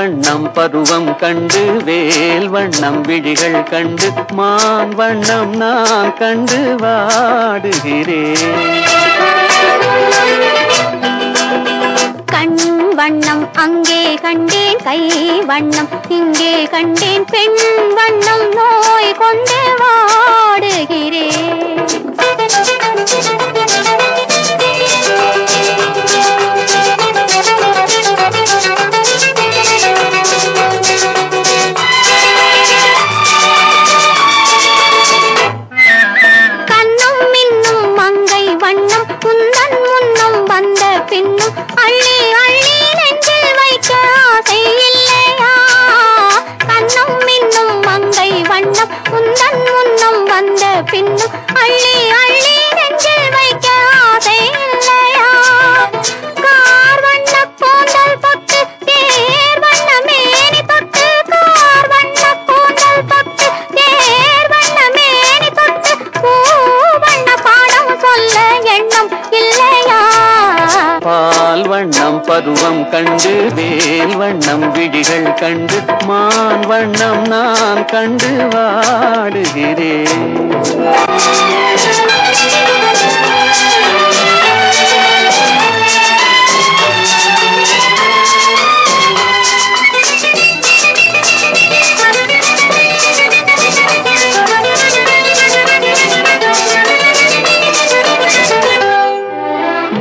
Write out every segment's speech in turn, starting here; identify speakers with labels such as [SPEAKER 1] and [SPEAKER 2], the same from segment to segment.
[SPEAKER 1] வண்ணம் பருவம் கண்டு வேல் வண்ணம் விழிகள் கண்டு மான் வண்ணம் நான் கண்டு வாடுகிறேன்.
[SPEAKER 2] கண் வண்ணம் அங்கே கண்டேன் கை வண்ணம் இங்கே கண்டேன் பெண் வண்ணம் நோய் கொண்டு வாடுகிறேன். வந்த அள்ளி அள்ளி நெஞ்சில் வைக்க ஆசை இல்லையா? கண்ணம் மின்னும் மங்கை வண்ணம் உந்தன் முன்னம் வந்த பின்னும் அள்ளி அள்ளி நெஞ்சில் வைக்க ஆசை இல்லையா?
[SPEAKER 1] பருவம் கண்டு வேல் வண்ணம் விழிகள் கண்டு மான் வண்ணம் நான் கண்டு வாடுகிறேன்.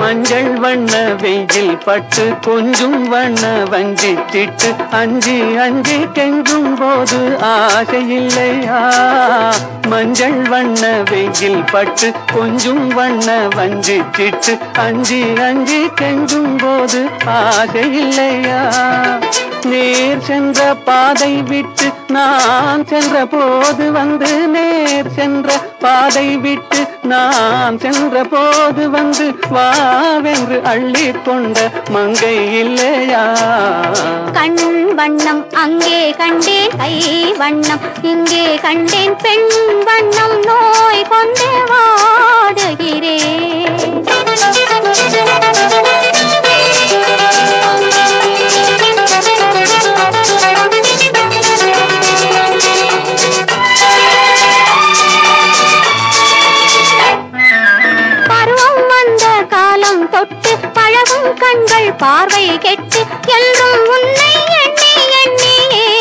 [SPEAKER 1] மஞ்சள் வண்ண வெயில் பட்டு கொஞ்சும் வண்ண வஞ்சி திட்டு. அஞ்சு அஞ்சு கெஞ்சும் போது ஆசை மஞ்சள் வண்ண வெயில் பட்டு கொஞ்சும் வண்ண வஞ்சி திட்டு. அஞ்சு அஞ்சு கெஞ்சும் போது ஆசை இல்லையா? நேர் சென்ற பாதை விட்டு நான் சென்ற போது வந்து நேர் சென்ற பாதை விட்டு நான் சென்ற போது வந்து வாவென்று அள்ளி கொண்ட மங்கை இல்லையா?
[SPEAKER 2] கண் வண்ணம் அங்கே கண்டேன் கை வண்ணம் இங்கே கண்டேன் பெண் வண்ணம் நோய் கொண்டே வாடுகிறேன். காலம் தொட்டு பழகும் கண்கள் பார்வை கெட்டு என்றும் உன்னை எண்ணி எண்ணி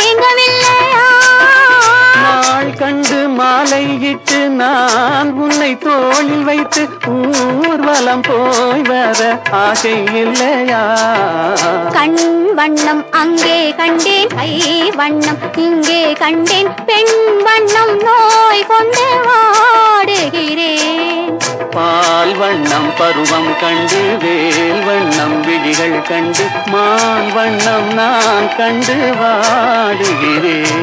[SPEAKER 2] ஏங்கவில்லையா?
[SPEAKER 1] நாள் கண்டு மாலை இட்டு நான் உன்னை தோளில் வைத்து ஊர்வலம் போய் வர ஆசை இல்லையா?
[SPEAKER 2] கண் வண்ணம் அங்கே கண்டேன் கை வண்ணம் இங்கே கண்டேன் பெண் வண்ணம் நோய் கொண்டு
[SPEAKER 1] வண்ணம் பருவம் கண்டு வேல் வண்ணம் விழிகள் கண்டு மான் வண்ணம் நான் கண்டு வாடுகிறேன்.